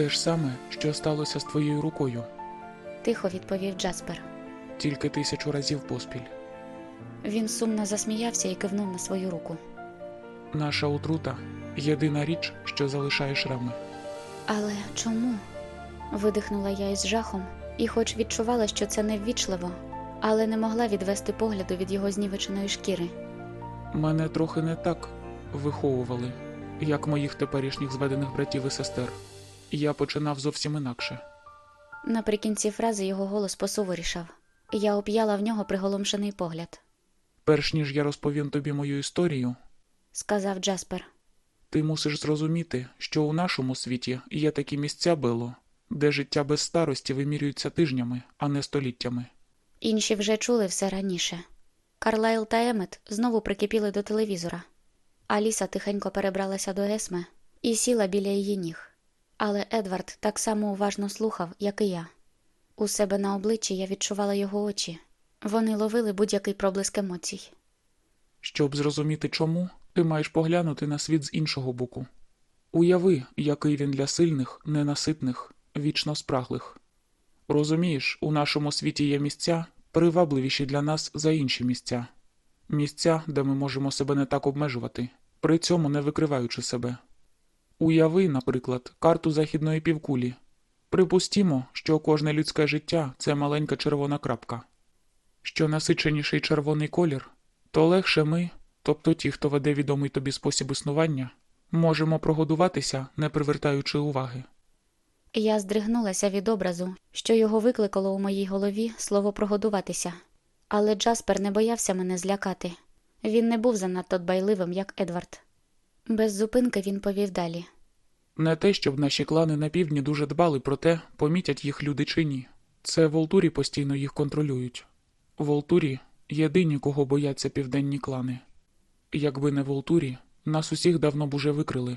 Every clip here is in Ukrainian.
Те ж саме, що сталося з твоєю рукою, Тихо відповів Джаспер. тільки тисячу разів поспіль. Він сумно засміявся і кивнув на свою руку. Наша отрута єдина річ, що залишає шрами. Але чому? видихнула я із жахом, і, хоч відчувала, що це неввічливо, але не могла відвести погляду від його знівеченої шкіри. Мене трохи не так виховували, як моїх теперішніх зведених братів і сестер. Я починав зовсім інакше. Наприкінці фрази його голос посуворішав, я оп'яла в нього приголомшений погляд. Перш ніж я розповім тобі мою історію, Сказав Джаспер. ти мусиш зрозуміти, що у нашому світі є такі місця Бело, де життя без старості вимірюється тижнями, а не століттями. Інші вже чули все раніше. Карлайл та Емет знову прикипіли до телевізора. Аліса тихенько перебралася до Есме і сіла біля її ніг. Але Едвард так само уважно слухав, як і я. У себе на обличчі я відчувала його очі. Вони ловили будь-який проблиск емоцій. Щоб зрозуміти чому, ти маєш поглянути на світ з іншого боку. Уяви, який він для сильних, ненаситних, вічно спраглих. Розумієш, у нашому світі є місця, привабливіші для нас за інші місця, місця, де ми можемо себе не так обмежувати, при цьому не викриваючи себе. Уяви, наприклад, карту західної півкулі. Припустімо, що кожне людське життя це маленька червона крапка. Що насиченіший червоний колір, то легше ми, тобто ті, хто веде відомий тобі спосіб існування, можемо прогодуватися, не привертаючи уваги. Я здригнулася від образу, що його викликало у моїй голові слово прогодуватися. Але Джаспер не боявся мене злякати. Він не був занадто дбайливим, як Едвард. Без зупинки він повів далі. Не те, щоб наші клани на півдні дуже дбали про те, помітять їх люди чи ні. Це Волтурі постійно їх контролюють. Волтурі єдині, кого бояться південні клани. Якби не Волтурі, нас усіх давно б уже викрили.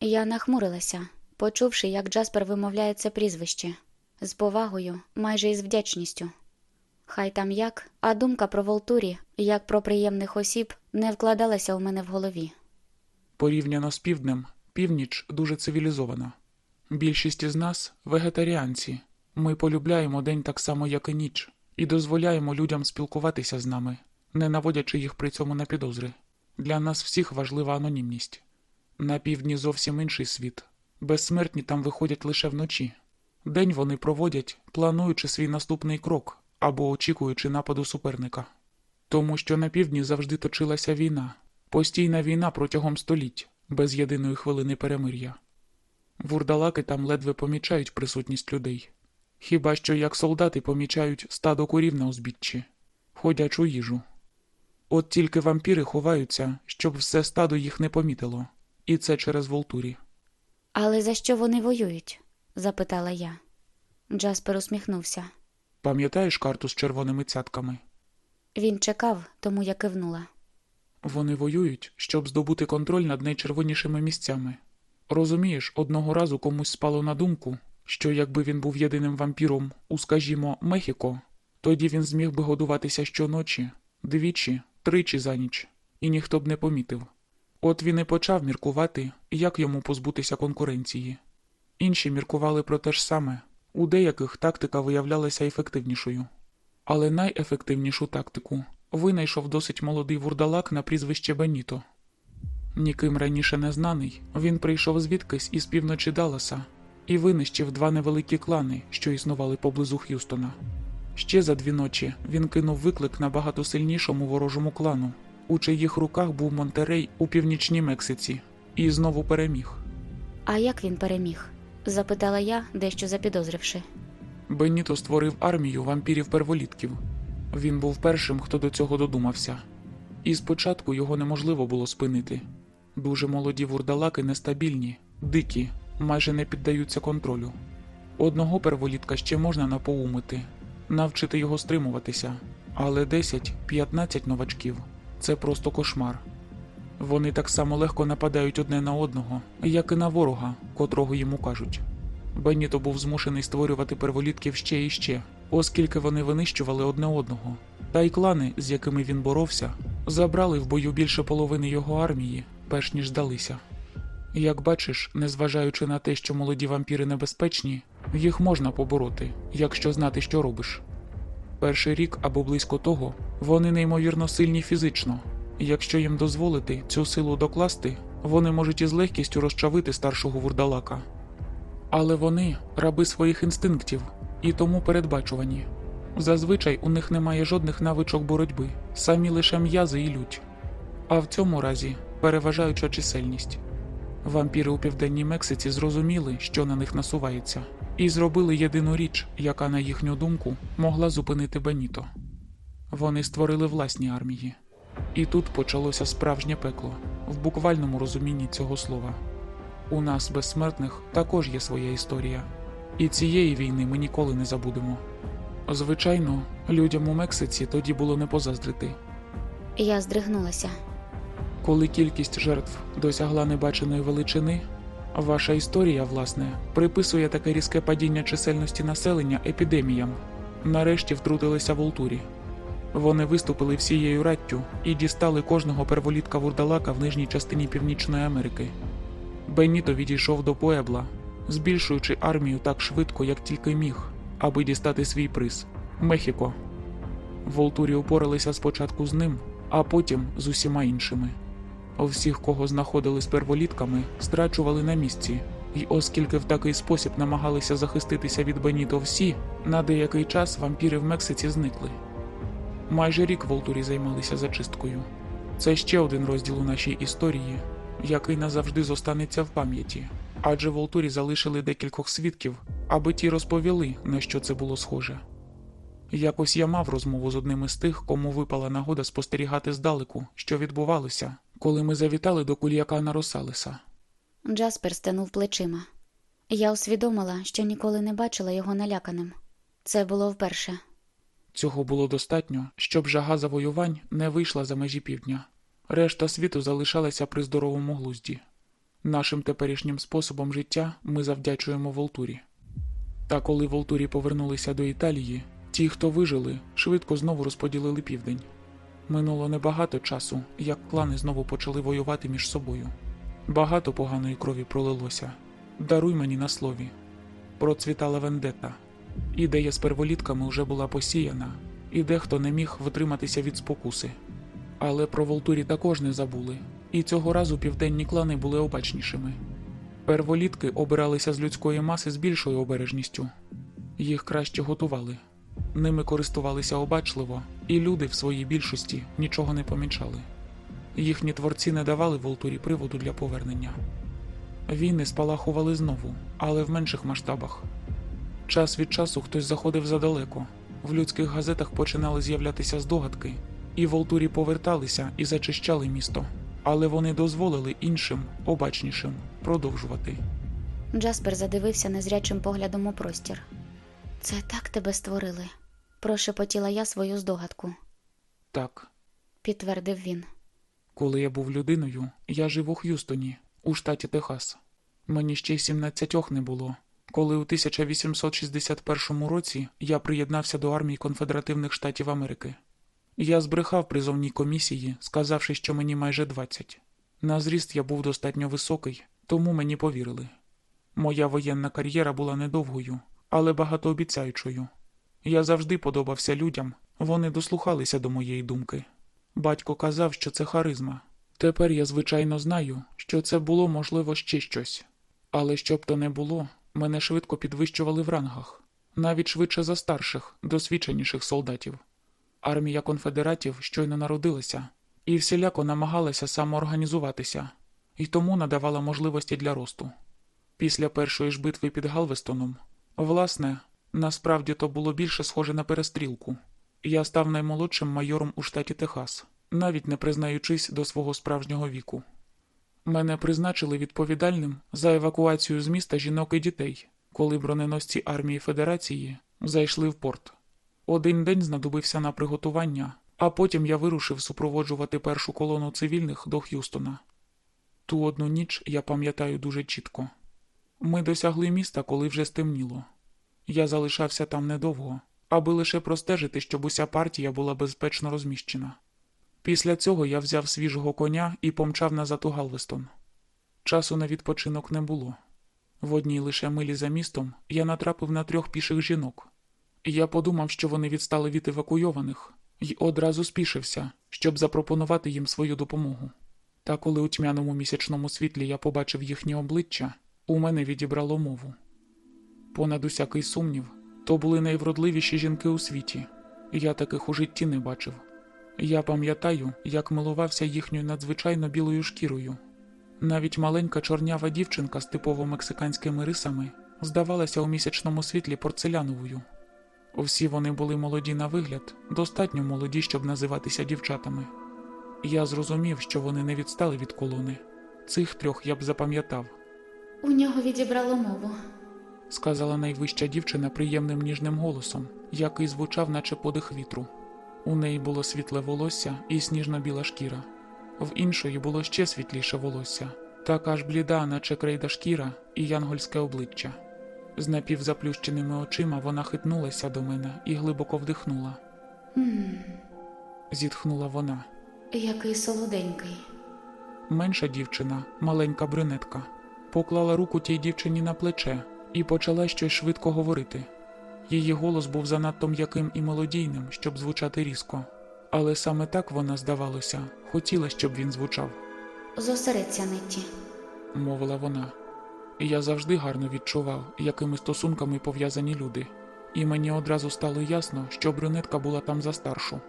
Я нахмурилася, почувши, як Джаспер вимовляє це прізвище з повагою, майже із вдячністю. Хай там як, а думка про Волтурі, як про приємних осіб, не вкладалася у мене в голові. Порівняно з півднем, північ дуже цивілізована. Більшість із нас вегетаріанці. Ми полюбляємо день так само, як і ніч, і дозволяємо людям спілкуватися з нами, не наводячи їх при цьому на підозри. Для нас всіх важлива анонімність. На півдні зовсім інший світ. Безсмертні там виходять лише вночі. День вони проводять, плануючи свій наступний крок або очікуючи нападу суперника. Тому що на півдні завжди точилася війна, постійна війна протягом століть, без єдиної хвилини перемир'я. Вурдалаки там ледве помічають присутність людей. Хіба що як солдати помічають стадо курів на узбіччі, ходячу їжу. От тільки вампіри ховаються, щоб все стадо їх не помітило, і це через Волтурі. Але за що вони воюють? запитала я. Джаспер усміхнувся. Пам'ятаєш карту з червоними цятками? Він чекав, тому я кивнула. Вони воюють, щоб здобути контроль над найчервонішими місцями. Розумієш, одного разу комусь спало на думку, що якби він був єдиним вампіром у, скажімо, Мехіко, тоді він зміг би годуватися щоночі, двічі, тричі за ніч, і ніхто б не помітив. От він і почав міркувати, як йому позбутися конкуренції. Інші міркували про те ж саме, у деяких тактика виявлялася ефективнішою. Але найефективнішу тактику винайшов досить молодий вурдалак на прізвище Беніто. Ніким раніше не знаний, він прийшов звідкись із півночі Далласа і винищив два невеликі клани, що існували поблизу Х'юстона. Ще за дві ночі він кинув виклик набагато сильнішому ворожому клану, у чиїх руках був Монтерей у північній Мексиці, і знову переміг. А як він переміг? запитала я, дещо запідозривши. Бенніто створив армію вампірів-перволітків. Він був першим, хто до цього додумався. І спочатку його неможливо було спинити. Дуже молоді вурдалаки нестабільні, дикі, майже не піддаються контролю. Одного перволітка ще можна напоумити, навчити його стримуватися, але 10-15 новачків це просто кошмар. Вони так само легко нападають одне на одного, як і на ворога, котрого йому кажуть. Бенніто був змушений створювати перволітків ще і ще, оскільки вони винищували одне одного. Та й клани, з якими він боровся, забрали в бою більше половини його армії, перш ніж здалися. Як бачиш, незважаючи на те, що молоді вампіри небезпечні, їх можна побороти, якщо знати, що робиш. Перший рік або близько того вони неймовірно сильні фізично, якщо їм дозволити цю силу докласти, вони можуть із легкістю розчавити старшого вурдалака. Але вони раби своїх інстинктів і тому передбачувані. Зазвичай у них немає жодних навичок боротьби, самі лише м'язи і лють. А в цьому разі переважаюча чисельність. Вампіри у південній Мексиці зрозуміли, що на них насувається, і зробили єдину річ, яка, на їхню думку, могла зупинити Беніто. Вони створили власні армії. І тут почалося справжнє пекло, в буквальному розумінні цього слова. У нас, безсмертних, також є своя історія, і цієї війни ми ніколи не забудемо. Звичайно, людям у Мексиці тоді було не позаздрити. Я здригнулася. Коли кількість жертв досягла небаченої величини, ваша історія, власне, приписує таке різке падіння чисельності населення епідеміям. Нарешті втрутилися волтурі. Вони виступили всією раттю і дістали кожного перволітка вурдалака в нижній частині Північної Америки. Беніто відійшов до Пуебла, збільшуючи армію так швидко, як тільки міг, аби дістати свій приз Мехіко. Волтурі упоралися спочатку з ним, а потім з усіма іншими. Всіх, кого знаходили з перволітками, страчували на місці, і оскільки в такий спосіб намагалися захиститися від Беніто всі, на деякий час вампіри в Мексиці зникли. Майже рік Волтурі займалися зачисткою. Це ще один розділ у нашій історії, який назавжди зостанеться в пам'яті, адже Волтурі залишили декількох свідків, аби ті розповіли, на що це було схоже. Якось я мав розмову з одним із тих, кому випала нагода спостерігати здалеку, що відбувалося, коли ми завітали до кульякана Росалеса. Джаспер стенув плечима. Я усвідомила, що ніколи не бачила його наляканим. Це було вперше. Цього було достатньо, щоб жага завоювань не вийшла за межі півдня. Решта світу залишалася при здоровому глузді. Нашим теперішнім способом життя ми завдячуємо Волтурі. Та коли Волтурі повернулися до Італії, ті, хто вижили, швидко знову розподілили південь. Минуло небагато часу, як клани знову почали воювати між собою. Багато поганої крові пролилося. Даруй мені на слові. Процвітала вендета. Ідея з перволітками вже була посіяна, і дехто не міг витриматися від спокуси. Але про Волтурі також не забули, і цього разу південні клани були обачнішими. Перволітки обиралися з людської маси з більшою обережністю. Їх краще готували. Ними користувалися обачливо, і люди в своїй більшості нічого не помічали. Їхні творці не давали Волтурі приводу для повернення. Війни спалахували знову, але в менших масштабах. Час від часу хтось заходив задалеко. В людських газетах починали з'являтися здогадки, і Волтурі поверталися і зачищали місто, але вони дозволили іншим, обачнішим, продовжувати. Джаспер задивився незрячим поглядом у простір. Це так тебе створили, прошепотіла я свою здогадку, Так, підтвердив він. коли я був людиною, я жив у Х'юстоні, у штаті Техас. Мені ще й 17 не було, коли у 1861 році я приєднався до армії Конфедеративних Штатів Америки. Я збрехав призовній комісії, сказавши, що мені майже 20. На зріст я був достатньо високий, тому мені повірили. Моя воєнна кар'єра була недовгою, але багатообіцяючою. Я завжди подобався людям, вони дослухалися до моєї думки. Батько казав, що це харизма. Тепер я, звичайно, знаю, що це було, можливо, ще щось. Але щоб то не було, мене швидко підвищували в рангах, навіть швидше за старших, досвідченіших солдатів. Армія конфедератів щойно народилася і всіляко намагалася самоорганізуватися, і тому надавала можливості для росту. Після першої ж битви під Галвестоном, власне, насправді то було більше схоже на перестрілку. Я став наймолодшим майором у штаті Техас, навіть не признаючись до свого справжнього віку. Мене призначили відповідальним за евакуацію з міста жінок і дітей, коли броненосці армії Федерації зайшли в порт. Один день знадобився на приготування, а потім я вирушив супроводжувати першу колону цивільних до Х'юстона. Ту одну ніч я пам'ятаю дуже чітко. Ми досягли міста, коли вже стемніло. Я залишався там недовго, аби лише простежити, щоб уся партія була безпечно розміщена. Після цього я взяв свіжого коня і помчав назад у Галвестон. Часу на відпочинок не було. В одній лише милі за містом я натрапив на трьох піших жінок. Я подумав, що вони відстали від евакуйованих, і одразу спішився, щоб запропонувати їм свою допомогу. Та коли у тьмяному місячному світлі я побачив їхні обличчя, у мене відібрало мову. Понад усякий сумнів, то були найвродливіші жінки у світі, я таких у житті не бачив. Я пам'ятаю, як милувався їхньою надзвичайно білою шкірою. Навіть маленька чорнява дівчинка з типово мексиканськими рисами здавалася у місячному світлі порцеляновою. Всі вони були молоді на вигляд, достатньо молоді, щоб називатися дівчатами. Я зрозумів, що вони не відстали від колони. Цих трьох я б запам'ятав, У нього відібрало мову. сказала найвища дівчина приємним ніжним голосом, який звучав, наче подих вітру. У неї було світле волосся і сніжно-біла шкіра. В іншої було ще світліше волосся, така ж бліда, наче крейда шкіра і янгольське обличчя. З напівзаплющеними очима вона хитнулася до мене і глибоко вдихнула. Ммм, Зітхнула вона. який солоденький. Менша дівчина, маленька брюнетка, поклала руку тій дівчині на плече і почала щось швидко говорити. Її голос був занадто м'яким і мелодійним, щоб звучати різко, але саме так вона, здавалося, хотіла, щоб він звучав, Зосередься, Нетті. мовила вона. І я завжди гарно відчував, якими стосунками пов'язані люди, і мені одразу стало ясно, що брюнетка була там за старшу.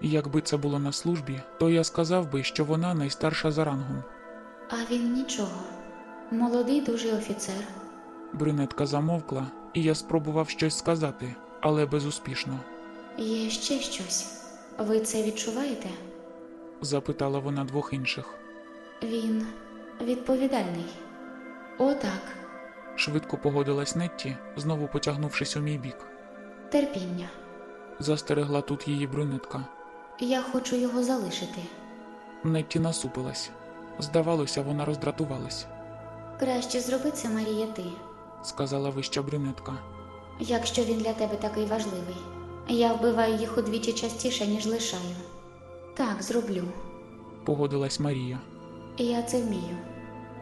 І Якби це було на службі, то я сказав би, що вона найстарша за рангом. А він нічого. Молодий дуже офіцер. Брюнетка замовкла, і я спробував щось сказати, але безуспішно. Є ще щось. Ви це відчуваєте? Запитала вона двох інших. Він відповідальний. Отак, Швидко погодилась Нетті, знову потягнувшись у мій бік. терпіння. Застерегла тут її брюнетка. Я хочу його залишити. Нетті насупилась. Здавалося, вона роздратувалась, Краще зроби це, Марія, ти, сказала вища брюнетка. якщо він для тебе такий важливий. Я вбиваю їх удвічі частіше, ніж лишаю. Так, зроблю. Погодилась Марія. Я це вмію.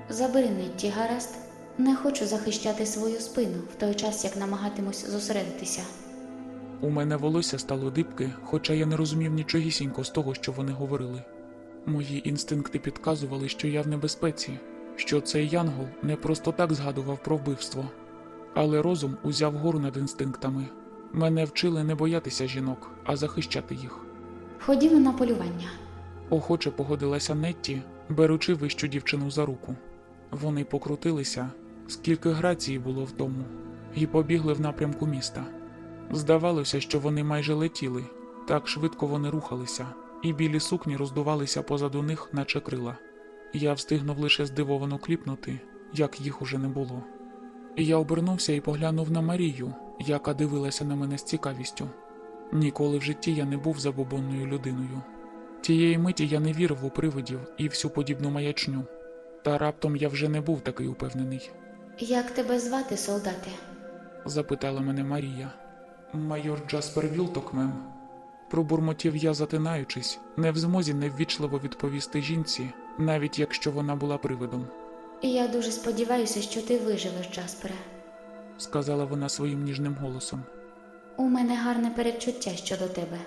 Забери Нетті, гаразд. Не хочу захищати свою спину в той час, як намагатимусь зосередитися. У мене волосся стало дибки, хоча я не розумів нічогісінько з того, що вони говорили. Мої інстинкти підказували, що я в небезпеці, що цей янгол не просто так згадував про вбивство. Але розум узяв гору над інстинктами. Мене вчили не боятися жінок, а захищати їх. Ходімо на полювання. Охоче погодилася Нетті, беручи вищу дівчину за руку. Вони покрутилися, скільки грації було в тому, і побігли в напрямку міста. Здавалося, що вони майже летіли, так швидко вони рухалися, і білі сукні роздувалися позаду них, наче крила. Я встигнув лише здивовано кліпнути, як їх уже не було. Я обернувся і поглянув на Марію, яка дивилася на мене з цікавістю. Ніколи в житті я не був забобонною людиною. Тієї миті я не вірив у привидів і всю подібну маячню. Та раптом я вже не був такий упевнений, Як тебе звати, солдате? запитала мене Марія. Майор Джаспер Вілток, мем. Пробурмотів я, затинаючись, не в змозі неввічливо відповісти жінці, навіть якщо вона була привидом, Я дуже сподіваюся, що ти виживеш, Джаспере. сказала вона своїм ніжним голосом. У мене гарне передчуття щодо тебе.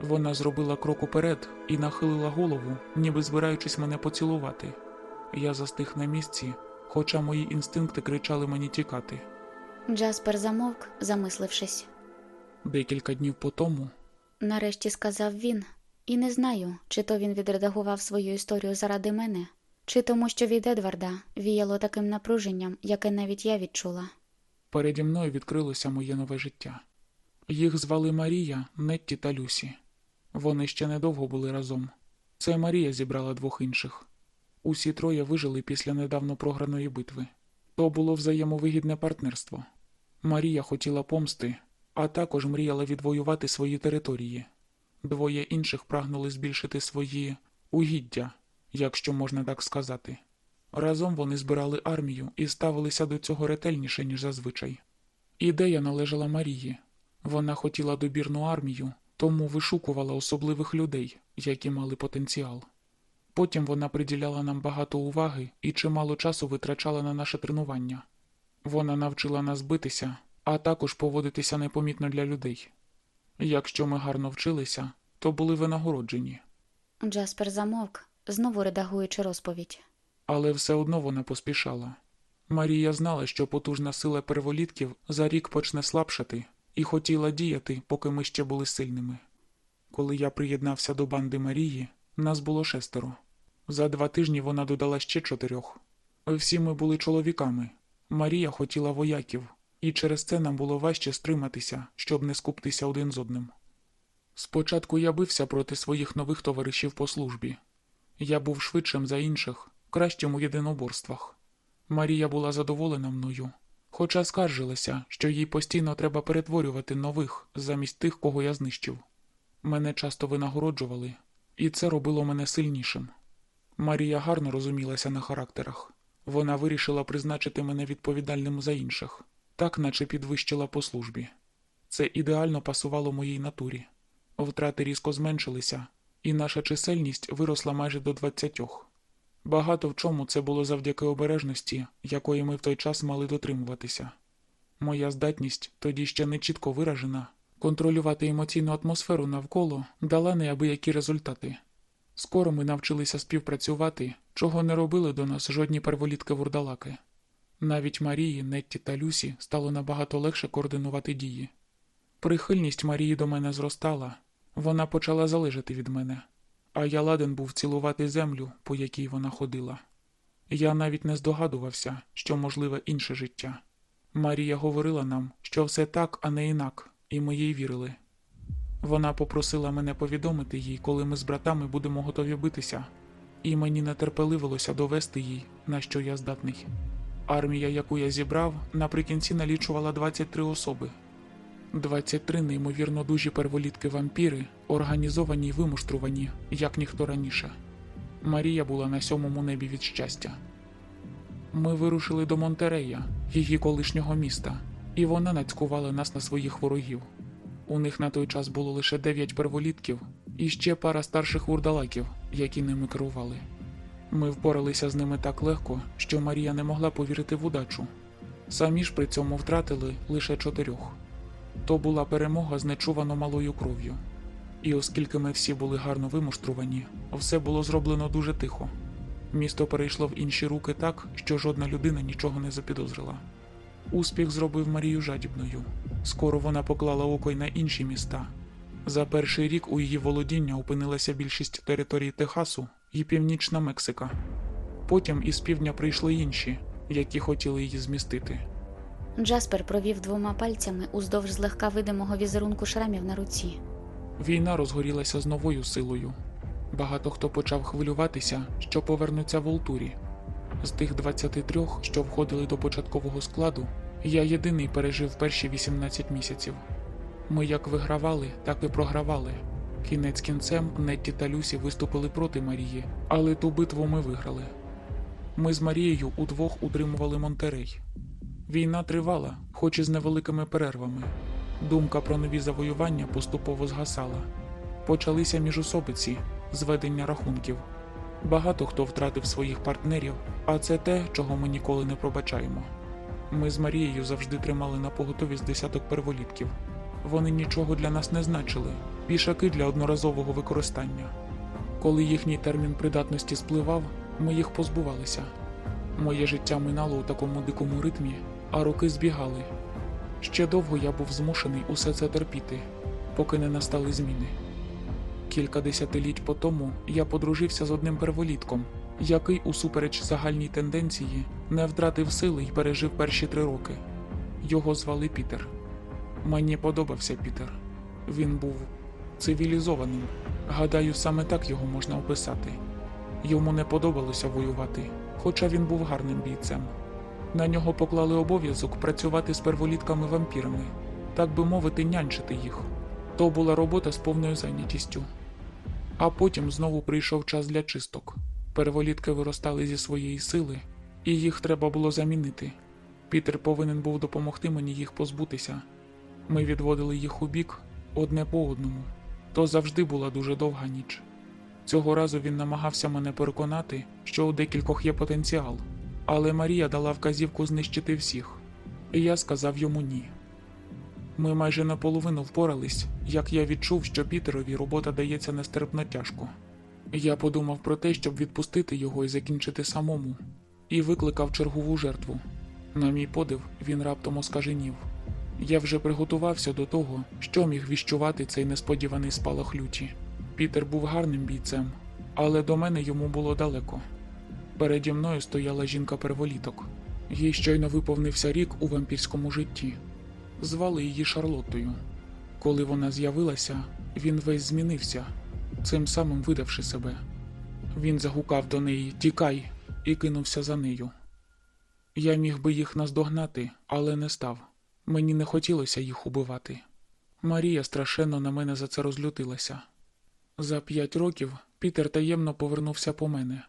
Вона зробила крок уперед і нахилила голову, ніби збираючись мене поцілувати. Я застиг на місці, хоча мої інстинкти кричали мені тікати. Джаспер замовк, замислившись. Декілька днів по тому Нарешті сказав він, і не знаю, чи то він відредагував свою історію заради мене, Чи тому, що від Едварда віяло таким напруженням, яке навіть я відчула. Переді мною відкрилося моє нове життя. Їх звали Марія, Нетті та Люсі. Вони ще недовго були разом. Це Марія зібрала двох інших. Усі троє вижили після недавно програної битви. То було взаємовигідне партнерство. Марія хотіла помсти, а також мріяла відвоювати свої території. Двоє інших прагнули збільшити свої угіддя, якщо можна так сказати. Разом вони збирали армію і ставилися до цього ретельніше, ніж зазвичай. Ідея належала Марії. Вона хотіла добірну армію, тому вишукувала особливих людей, які мали потенціал. Потім вона приділяла нам багато уваги і чимало часу витрачала на наше тренування. Вона навчила нас битися, а також поводитися непомітно для людей. Якщо ми гарно вчилися, то були винагороджені, Джаспер замовк, знову редагуючи розповідь. але все одно вона поспішала. Марія знала, що потужна сила перволітків за рік почне слабшати, і хотіла діяти, поки ми ще були сильними. Коли я приєднався до банди Марії, нас було шестеро. За два тижні вона додала ще чотирьох. Всі ми були чоловіками. Марія хотіла вояків, і через це нам було важче стриматися, щоб не скуптися один з одним. Спочатку я бився проти своїх нових товаришів по службі. Я був швидшим за інших, кращим у єдиноборствах. Марія була задоволена мною, хоча скаржилася, що їй постійно треба перетворювати нових замість тих, кого я знищив. Мене часто винагороджували, і це робило мене сильнішим. Марія гарно розумілася на характерах. Вона вирішила призначити мене відповідальним за інших, так наче підвищила по службі. Це ідеально пасувало моїй натурі. Втрати різко зменшилися, і наша чисельність виросла майже до двадцятьох. Багато в чому це було завдяки обережності, якої ми в той час мали дотримуватися. Моя здатність, тоді ще не чітко виражена, контролювати емоційну атмосферу навколо дала неабиякі результати. Скоро ми навчилися співпрацювати, чого не робили до нас жодні перволітки-вурдалаки. Навіть Марії, Нетті та Люсі стало набагато легше координувати дії. Прихильність Марії до мене зростала, вона почала залежати від мене, а я ладен був цілувати землю, по якій вона ходила. Я навіть не здогадувався, що можливе інше життя. Марія говорила нам, що все так, а не інак, і ми їй вірили. Вона попросила мене повідомити їй, коли ми з братами будемо готові битися, і мені нетерпеливилося довести їй, на що я здатний. Армія, яку я зібрав, наприкінці налічувала 23 особи. 23 неймовірно дужі перволітки вампіри, організовані й вимуштрувані, як ніхто раніше. Марія була на сьомому небі від щастя. Ми вирушили до Монтерея, її колишнього міста, і вона нацькувала нас на своїх ворогів. У них на той час було лише дев'ять перволітків і ще пара старших вурдалаків, які ними керували. Ми впоралися з ними так легко, що Марія не могла повірити в удачу. Самі ж при цьому втратили лише чотирьох. То була перемога з нечувано малою кров'ю. І оскільки ми всі були гарно вимуштрувані, все було зроблено дуже тихо. Місто перейшло в інші руки так, що жодна людина нічого не запідозрила. Успіх зробив Марію жадібною. Скоро вона поклала око й на інші міста. За перший рік у її володіння опинилася більшість територій Техасу і Північна Мексика. Потім із півдня прийшли інші, які хотіли її змістити. Джаспер провів двома пальцями уздовж злегка видимого візерунку шрамів на руці. Війна розгорілася з новою силою. Багато хто почав хвилюватися, що повернуться в Олтурі. З тих 23, що входили до початкового складу, я єдиний пережив перші 18 місяців. Ми як вигравали, так і програвали. Кінець кінцем Нетті та Люсі виступили проти Марії, але ту битву ми виграли. Ми з Марією удвох утримували Монтерей. Війна тривала, хоч і з невеликими перервами. Думка про нові завоювання поступово згасала. Почалися міжособиці, зведення рахунків. Багато хто втратив своїх партнерів, а це те, чого ми ніколи не пробачаємо. Ми з Марією завжди тримали на з десяток перволітків. Вони нічого для нас не значили, пішаки для одноразового використання. Коли їхній термін придатності спливав, ми їх позбувалися. Моє життя минало у такому дикому ритмі, а роки збігали. Ще довго я був змушений усе це терпіти, поки не настали зміни. Кілька десятиліть по тому я подружився з одним перволітком, який, усупереч загальній тенденції, не втратив сили й пережив перші три роки. Його звали Пітер. Мені подобався Пітер. Він був цивілізованим. Гадаю, саме так його можна описати. Йому не подобалося воювати, хоча він був гарним бійцем. На нього поклали обов'язок працювати з перволітками вампірами, так би мовити, нянчити їх. То була робота з повною зайнятістю. А потім знову прийшов час для чисток. Перволітки виростали зі своєї сили, і їх треба було замінити. Пітер повинен був допомогти мені їх позбутися. Ми відводили їх у бік одне по одному. То завжди була дуже довга ніч. Цього разу він намагався мене переконати, що у декількох є потенціал, але Марія дала вказівку знищити всіх, і я сказав йому ні. Ми майже наполовину впорались, як я відчув, що Пітерові робота дається нестерпно тяжко. Я подумав про те, щоб відпустити його і закінчити самому, і викликав чергову жертву. На мій подив, він раптом оскаженів. Я вже приготувався до того, що міг віщувати цей несподіваний спалах люті. Пітер був гарним бійцем, але до мене йому було далеко. Переді мною стояла жінка-перволіток. Їй щойно виповнився рік у вампірському житті. Звали її Шарлоттою. Коли вона з'явилася, він весь змінився, цим самим видавши себе. Він загукав до неї Тікай і кинувся за нею. Я міг би їх наздогнати, але не став. Мені не хотілося їх убивати. Марія страшенно на мене за це розлютилася. За п'ять років Пітер таємно повернувся по мене.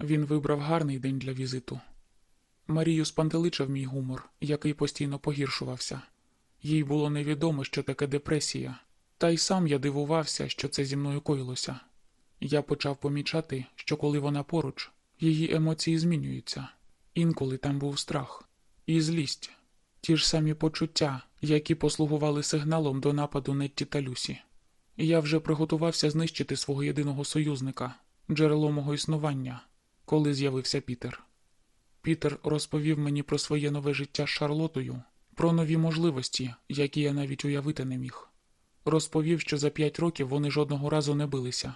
Він вибрав гарний день для візиту. Марію спантеличив мій гумор, який постійно погіршувався. Їй було невідомо, що таке депресія, та й сам я дивувався, що це зі мною коїлося. Я почав помічати, що коли вона поруч, її емоції змінюються. Інколи там був страх і злість, ті ж самі почуття, які послугували сигналом до нападу Нетті та Люсі. Я вже приготувався знищити свого єдиного союзника, джерело мого існування, коли з'явився Пітер. Пітер розповів мені про своє нове життя з Шарлотою, про нові можливості, які я навіть уявити не міг. Розповів, що за п'ять років вони жодного разу не билися.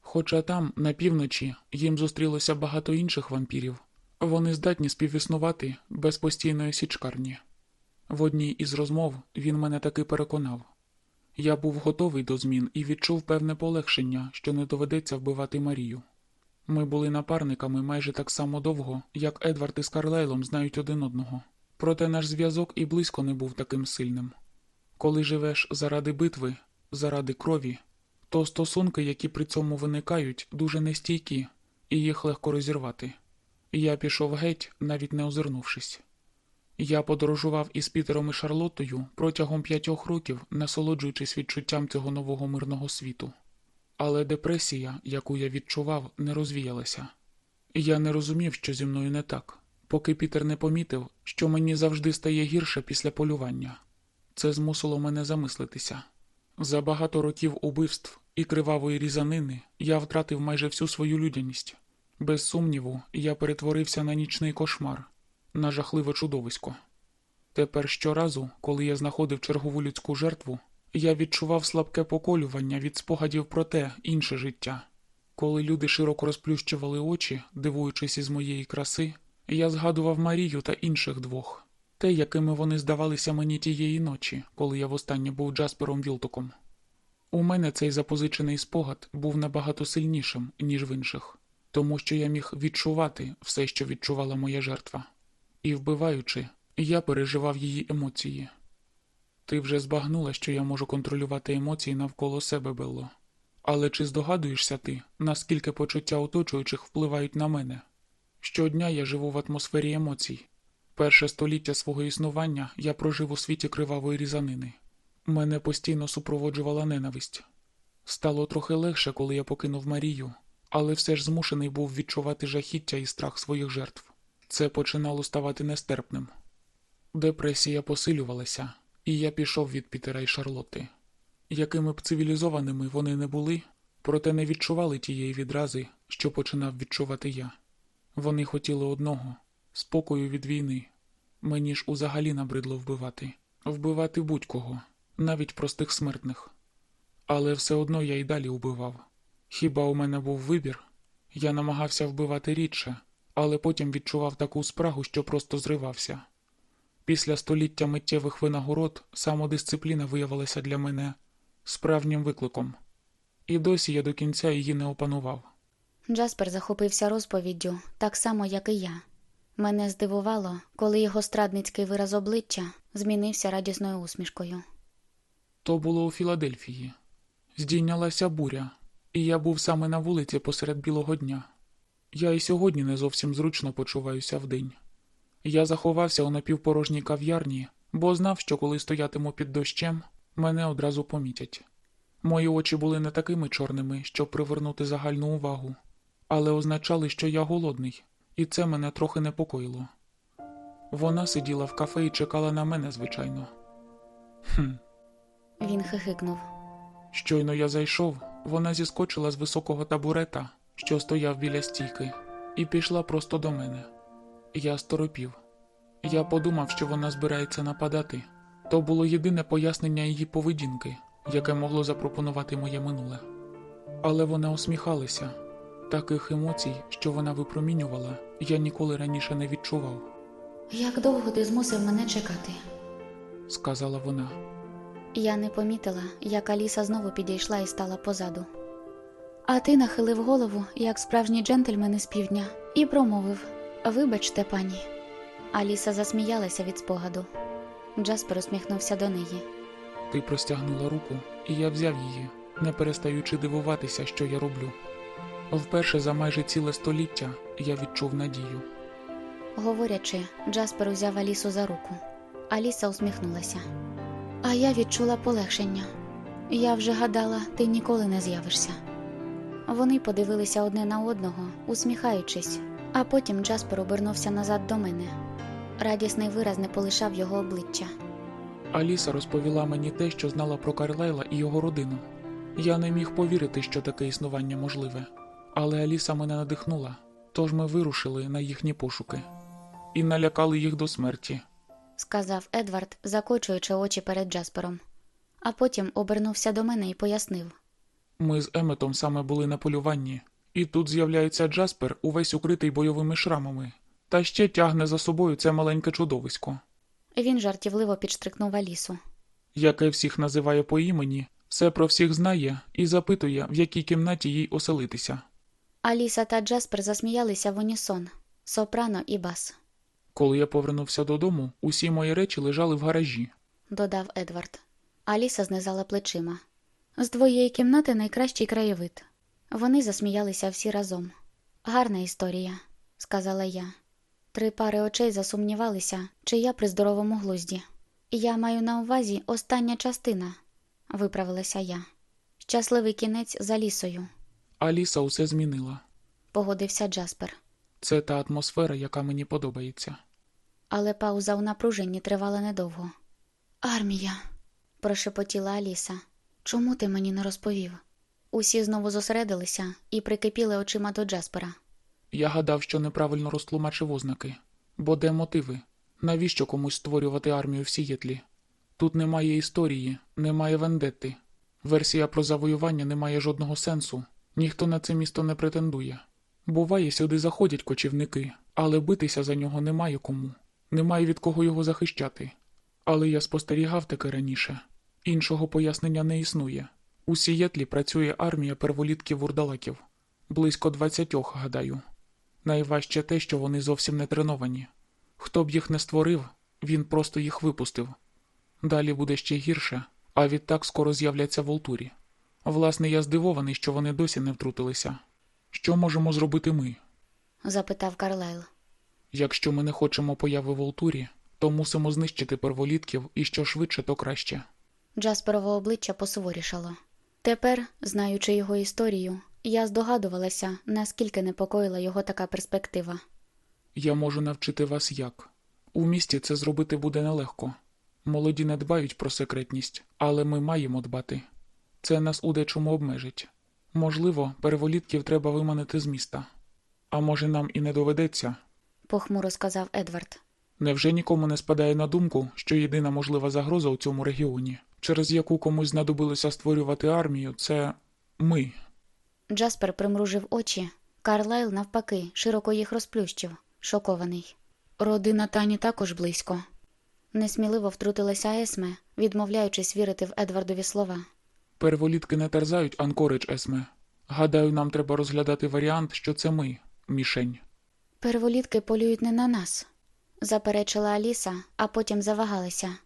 Хоча там, на півночі, їм зустрілося багато інших вампірів, вони здатні співіснувати без постійної січкарні. В одній із розмов він мене таки переконав. Я був готовий до змін і відчув певне полегшення, що не доведеться вбивати Марію. Ми були напарниками майже так само довго, як Едвард із Карлайлом знають один одного. Проте наш зв'язок і близько не був таким сильним. Коли живеш заради битви, заради крові, то стосунки, які при цьому виникають, дуже нестійкі, і їх легко розірвати. Я пішов геть, навіть не озирнувшись. Я подорожував із Пітером і Шарлоттою протягом п'ятьох років, насолоджуючись відчуттям цього нового мирного світу. Але депресія, яку я відчував, не розвіялася. Я не розумів, що зі мною не так, поки Пітер не помітив, що мені завжди стає гірше після полювання. Це змусило мене замислитися. За багато років убивств і кривавої різанини я втратив майже всю свою людяність. Без сумніву, я перетворився на нічний кошмар, на жахливе чудовисько. Тепер щоразу, коли я знаходив чергову людську жертву, я відчував слабке поколювання від спогадів про те інше життя. Коли люди широко розплющували очі, дивуючись із моєї краси, я згадував Марію та інших двох, те, якими вони здавалися мені тієї ночі, коли я востаннє був Джаспером Вілтоком. У мене цей запозичений спогад був набагато сильнішим, ніж в інших, тому що я міг відчувати все, що відчувала моя жертва, і, вбиваючи, я переживав її емоції. Ти вже збагнула, що я можу контролювати емоції навколо себе, Белло. Але чи здогадуєшся ти, наскільки почуття оточуючих впливають на мене? Щодня я живу в атмосфері емоцій. Перше століття свого існування я прожив у світі кривавої різанини. Мене постійно супроводжувала ненависть. Стало трохи легше, коли я покинув Марію, але все ж змушений був відчувати жахіття і страх своїх жертв. Це починало ставати нестерпним. Депресія посилювалася, і я пішов від Пітера і Шарлотти. Якими б цивілізованими вони не були, проте не відчували тієї відрази, що починав відчувати я. Вони хотіли одного спокою від війни. Мені ж узагалі набридло вбивати, вбивати будь-кого, навіть простих смертних. Але все одно я й далі убивав. Хіба у мене був вибір? Я намагався вбивати рідше, але потім відчував таку спрагу, що просто зривався. Після століття миттєвих винагород самодисципліна виявилася для мене справжнім викликом, і досі я до кінця її не опанував. Джаспер захопився розповіддю, так само, як і я. Мене здивувало, коли його страдницький вираз обличчя змінився радісною усмішкою. То було у Філадельфії. Здійнялася буря, і я був саме на вулиці посеред білого дня. Я і сьогодні не зовсім зручно почуваюся вдень. Я заховався у напівпорожній кав'ярні, бо знав, що коли стоятиму під дощем, мене одразу помітять. Мої очі були не такими чорними, щоб привернути загальну увагу, але означали, що я голодний, і це мене трохи непокоїло. Вона сиділа в кафе і чекала на мене, звичайно. Хм. Він хихикнув. Щойно я зайшов, вона зіскочила з високого табурета, що стояв біля стійки, і пішла просто до мене. Я сторопів. Я подумав, що вона збирається нападати. То було єдине пояснення її поведінки, яке могло запропонувати моє минуле. Але вона усміхалася. Таких емоцій, що вона випромінювала, я ніколи раніше не відчував, Як довго ти змусив мене чекати? сказала вона. Я не помітила, як Аліса знову підійшла і стала позаду. А ти нахилив голову, як справжній джентльмен із півдня, і промовив Вибачте, пані. Аліса засміялася від спогаду. Джаспер усміхнувся до неї. Ти простягнула руку, і я взяв її, не перестаючи дивуватися, що я роблю. Вперше за майже ціле століття я відчув надію. Говорячи, Джаспер узяв Алісу за руку. Аліса усміхнулася. А я відчула полегшення. Я вже гадала, ти ніколи не з'явишся. Вони подивилися одне на одного, усміхаючись, а потім Джаспер обернувся назад до мене. Радісний вираз не полишав його обличчя. Аліса розповіла мені те, що знала про Карлайла і його родину. Я не міг повірити, що таке існування можливе, але Аліса мене надихнула, тож ми вирушили на їхні пошуки і налякали їх до смерті. сказав Едвард, закочуючи очі перед Джаспером. А потім обернувся до мене і пояснив. Ми з Еметом саме були на полюванні, і тут з'являється Джаспер, увесь укритий бойовими шрамами, та ще тягне за собою це маленьке чудовисько. Він жартівливо підштрикнув Алісу. яке всіх називає по імені, все про всіх знає і запитує, в якій кімнаті їй оселитися. Аліса та Джаспер засміялися в унісон сопрано і бас, Коли я повернувся додому, усі мої речі лежали в гаражі. додав Едвард. Аліса знизала плечима. З твоєї кімнати найкращий краєвид. Вони засміялися всі разом. Гарна історія, сказала я. Три пари очей засумнівалися, чи я при здоровому глузді. Я маю на увазі остання частина, виправилася я. Щасливий кінець за лісою, Аліса усе змінила. погодився Джаспер. Це та атмосфера, яка мені подобається. Але пауза у напруженні тривала недовго. Армія, прошепотіла Аліса. Чому ти мені не розповів? Усі знову зосередилися і прикипіли очима до Джаспера. Я гадав, що неправильно розтлумачив ознаки. Бо де мотиви? Навіщо комусь створювати армію в Сієтлі? Тут немає історії, немає вендетти. Версія про завоювання не має жодного сенсу. Ніхто на це місто не претендує. Буває, сюди заходять кочівники, але битися за нього немає кому. Немає від кого його захищати. Але я спостерігав таке раніше. Іншого пояснення не існує. У Сієтлі працює армія перволітків вурдалаків. Близько двадцятьох, гадаю. Найважче те, що вони зовсім не треновані. Хто б їх не створив, він просто їх випустив. Далі буде ще гірше, а відтак скоро з'являться волтурі. Власне, я здивований, що вони досі не втрутилися. Що можемо зробити ми? запитав Карлайл. Якщо ми не хочемо появи волтурі, то мусимо знищити перволітків і що швидше, то краще. Джасперове обличчя посуворішало. Тепер, знаючи його історію, я здогадувалася, наскільки непокоїла його така перспектива. Я можу навчити вас як. У місті це зробити буде нелегко. Молоді не дбають про секретність, але ми маємо дбати. Це нас у дечому обмежить. Можливо, переволітків треба виманити з міста. А може, нам і не доведеться. похмуро сказав Едвард. Невже нікому не спадає на думку, що єдина можлива загроза у цьому регіоні, через яку комусь знадобилося створювати армію, це ми. Джаспер примружив очі, Карлайл, навпаки, широко їх розплющив, шокований. Родина Тані також близько. Несміливо втрутилася Есме, відмовляючись вірити в Едвардові слова. Перволітки не терзають Анкоридж, Есме. Гадаю, нам треба розглядати варіант, що це ми, мішень. Перволітки полюють не на нас, заперечила Аліса, а потім завагалася.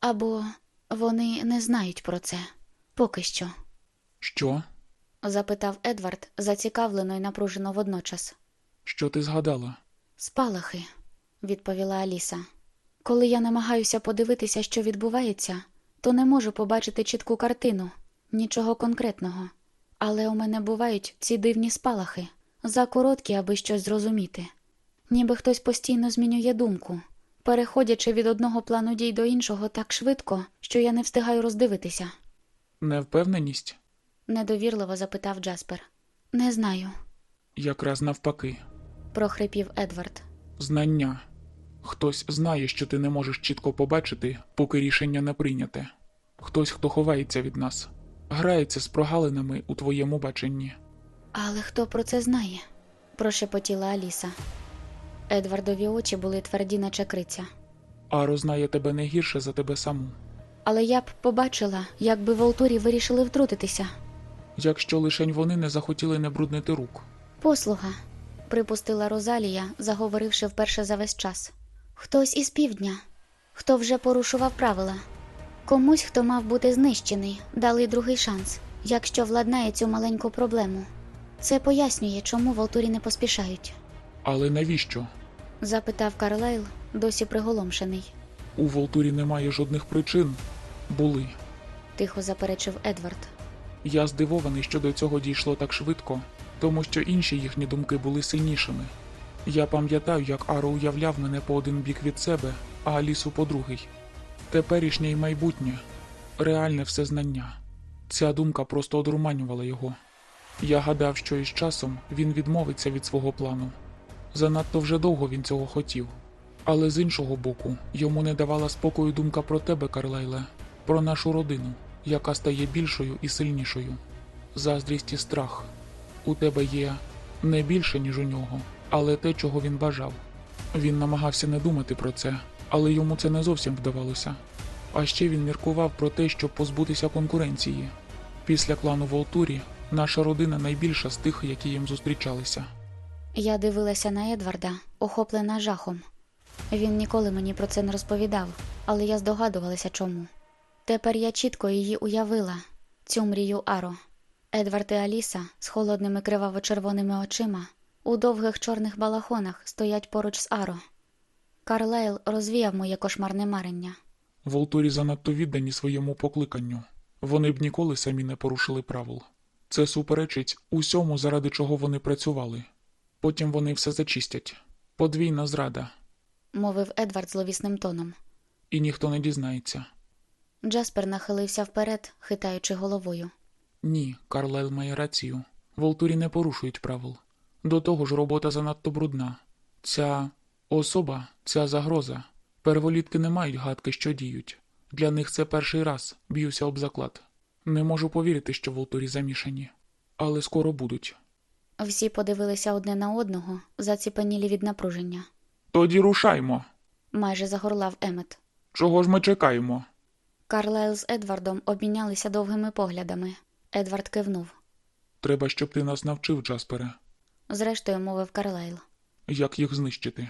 Або вони не знають про це. Поки що. Що? запитав Едвард, зацікавлено і напружено водночас. Що ти згадала? Спалахи, відповіла Аліса. Коли я намагаюся подивитися, що відбувається, то не можу побачити чітку картину, нічого конкретного. Але у мене бувають ці дивні спалахи, закороткі, аби щось зрозуміти. Ніби хтось постійно змінює думку, переходячи від одного плану дій до іншого так швидко, що я не встигаю роздивитися, Невпевненість? недовірливо запитав Джаспер. Не знаю, Якраз навпаки. прохрипів Едвард. Знання. Хтось знає, що ти не можеш чітко побачити, поки рішення не прийняте. Хтось, хто ховається від нас, грається з прогалинами у твоєму баченні. Але хто про це знає? прошепотіла Аліса. Едвардові очі були тверді, наче криця. Аро знає тебе не гірше за тебе саму. Але я б побачила, як би Волтурі вирішили втрутитися. Якщо лишень вони не захотіли не бруднити рук. Послуга, припустила Розалія, заговоривши вперше за весь час. Хтось із півдня, хто вже порушував правила. Комусь, хто мав бути знищений, дали другий шанс, якщо владнає цю маленьку проблему. Це пояснює, чому Волтурі не поспішають, Але навіщо? запитав Карлайл, досі приголомшений. У Волтурі немає жодних причин. Були. тихо заперечив Едвард. Я здивований, що до цього дійшло так швидко, тому що інші їхні думки були сильнішими. Я пам'ятаю, як Аро уявляв мене по один бік від себе, а Алісу по другий. Теперішнє й майбутнє, реальне всезнання. Ця думка просто одруманювала його. Я гадав, що із часом він відмовиться від свого плану. Занадто вже довго він цього хотів. Але з іншого боку, йому не давала спокою думка про тебе, Карлайле, про нашу родину, яка стає більшою і сильнішою. Заздрість і страх. У тебе є не більше, ніж у нього, але те, чого він бажав. Він намагався не думати про це, але йому це не зовсім вдавалося. А ще він міркував про те, щоб позбутися конкуренції. Після клану Волтурі наша родина найбільша з тих, які їм зустрічалися. Я дивилася на Едварда, охоплена жахом. Він ніколи мені про це не розповідав, але я здогадувалася чому. Тепер я чітко її уявила, цю мрію Аро. Едвард і Аліса з холодними криваво-червоними очима у довгих чорних балахонах стоять поруч з Аро. Карлайл розвіяв моє кошмарне марення. Волтурі занадто віддані своєму покликанню. Вони б ніколи самі не порушили правил. Це суперечить усьому, заради чого вони працювали. Потім вони все зачистять. Подвійна зрада, мовив Едвард зловісним тоном. і ніхто не дізнається. Джаспер нахилився вперед, хитаючи головою. Ні, Карлайл має рацію. Волтурі не порушують правил. До того ж, робота занадто брудна. Ця особа, ця загроза. Перволітки не мають гадки, що діють. Для них це перший раз, б'юся об заклад. Не можу повірити, що Волтурі замішані. Але скоро будуть. Всі подивилися одне на одного, заціпенілі від напруження. Тоді рушаймо. Майже загорлав Емет. Чого ж ми чекаємо? Карлайл з Едвардом обмінялися довгими поглядами. Едвард кивнув. Треба, щоб ти нас навчив, Джаспере, Зрештою, мовив Карлайл. як їх знищити.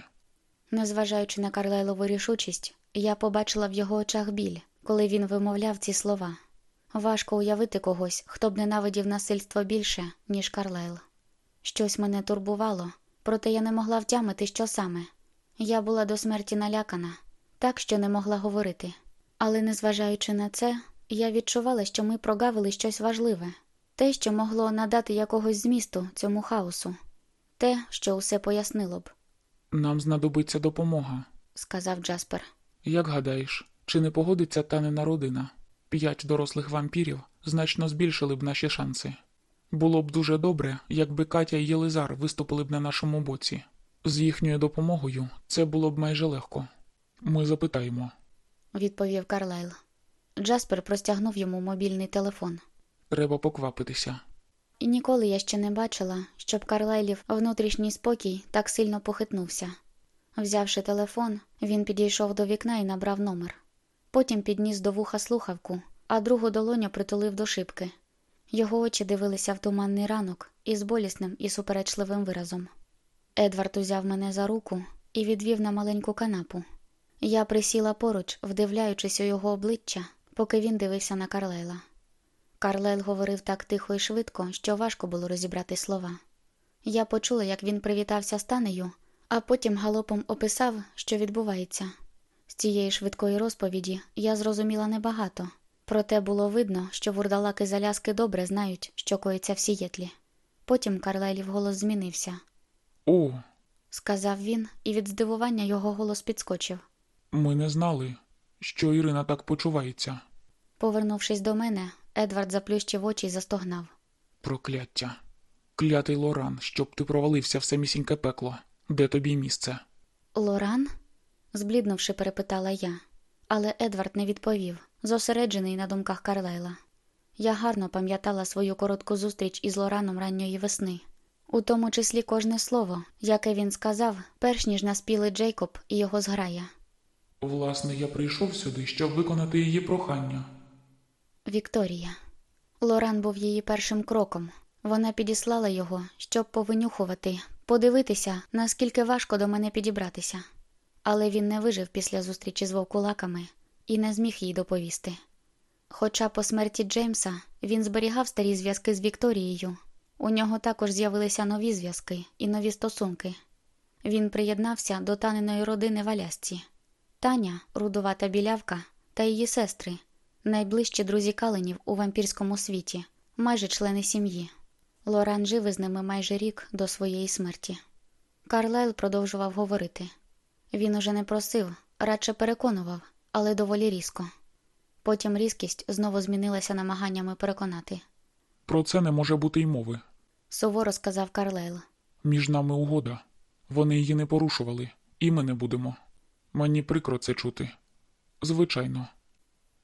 Незважаючи на Карлайлову рішучість, я побачила в його очах біль, коли він вимовляв ці слова. Важко уявити когось, хто б ненавидів насильство більше, ніж Карлайл. Щось мене турбувало, проте я не могла втямити, що саме. Я була до смерті налякана, так що не могла говорити. Але, незважаючи на це, я відчувала, що ми прогавили щось важливе, те, що могло надати якогось змісту цьому хаосу, те, що усе пояснило б, Нам знадобиться допомога. сказав Джаспер. Як гадаєш, чи не погодиться танена родина? П'ять дорослих вампірів значно збільшили б наші шанси. Було б дуже добре, якби Катя і Єлизар виступили б на нашому боці. З їхньою допомогою це було б майже легко. Ми запитаємо. відповів Карлайл. Джаспер простягнув йому мобільний телефон. Треба поквапитися. І ніколи я ще не бачила, щоб Карлайлів внутрішній спокій так сильно похитнувся. Взявши телефон, він підійшов до вікна і набрав номер. Потім підніс до вуха слухавку, а другу долоню притулив до шибки. Його очі дивилися в туманний ранок із болісним і суперечливим виразом. Едвард узяв мене за руку і відвів на маленьку канапу. Я присіла поруч, вдивляючись у його обличчя, поки він дивився на Карлайла. Карлайл говорив так тихо і швидко, що важко було розібрати слова. Я почула, як він привітався з Танею, а потім галопом описав, що відбувається. З цієї швидкої розповіді я зрозуміла небагато, проте було видно, що вурдалаки заляски добре знають, що коїться в Сієтлі. Потім Карлайлів голос змінився. О, Сказав він, і від здивування його голос підскочив. ми не знали, що Ірина так почувається. Повернувшись до мене, Едвард заплющив очі й застогнав. Прокляття. Клятий Лоран, щоб ти провалився в самісіньке пекло. Де тобі місце? Лоран? збліднувши, перепитала я. Але Едвард не відповів, зосереджений на думках Карлайла. Я гарно пам'ятала свою коротку зустріч із Лораном ранньої весни, у тому числі кожне слово, яке він сказав, перш ніж наспіли Джейкоб і його зграя. Власне, я прийшов сюди, щоб виконати її прохання. Вікторія. Лоран був її першим кроком. Вона підіслала його, щоб повинюхувати, подивитися, наскільки важко до мене підібратися. Але він не вижив після зустрічі з вовкулаками і не зміг їй доповісти. Хоча по смерті Джеймса він зберігав старі зв'язки з Вікторією, у нього також з'явилися нові зв'язки і нові стосунки. Він приєднався до таниної родини в Алясці. Таня, рудувата білявка, та її сестри, найближчі друзі каленів у вампірському світі, майже члени сім'ї. Лоран жив із ними майже рік до своєї смерті. Карлайл продовжував говорити. Він уже не просив, радше переконував, але доволі різко. Потім різкість знову змінилася намаганнями переконати. Про це не може бути й мови. Суворо сказав Карлайл. Між нами угода. Вони її не порушували, і ми не будемо. Мені прикро це чути. Звичайно,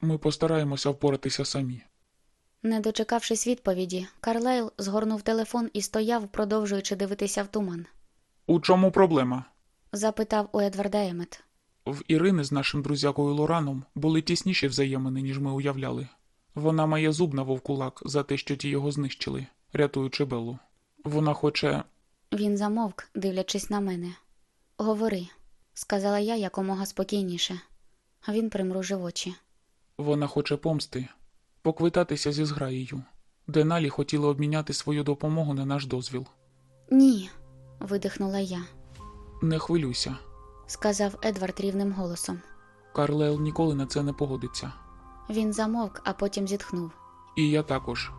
ми постараємося впоратися самі. Не дочекавшись відповіді, Карлайл згорнув телефон і стояв, продовжуючи дивитися в туман. У чому проблема? Запитав у Едварда Емет. В Ірини з нашим друзякою Лораном були тісніші взаємини, ніж ми уявляли. Вона має зуб на вовкулак за те, що ті його знищили, рятуючи Беллу. Вона хоче. Він замовк, дивлячись на мене. Говори, сказала я якомога спокійніше. Він примружив очі. Вона хоче помсти, поквитатися зі зграєю. Деналі хотіли обміняти свою допомогу на наш дозвіл. Ні, видихнула я, Не хвилюйся. сказав Едвард рівним голосом. Карлел ніколи на це не погодиться. Він замовк, а потім зітхнув. І я також.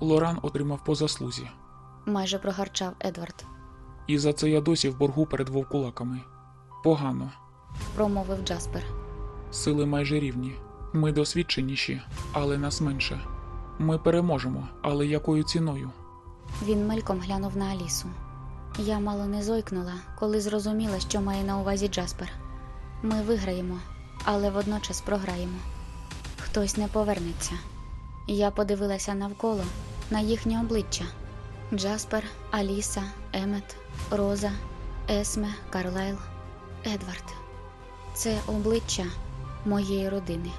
Лоран отримав по заслузі. Майже прогарчав Едвард. І за це я досі в боргу перед вовкулаками. Погано. Промовив Джаспер. Сили майже рівні. Ми досвідченіші, але нас менше. Ми переможемо, але якою ціною? Він мельком глянув на Алісу. Я мало не зойкнула, коли зрозуміла, що має на увазі Джаспер. Ми виграємо, але водночас програємо. Хтось не повернеться. Я подивилася навколо на їхнє обличчя: Джаспер, Аліса, Емет, Роза, Есме, Карлайл, Едвард. Це обличчя моєї родини.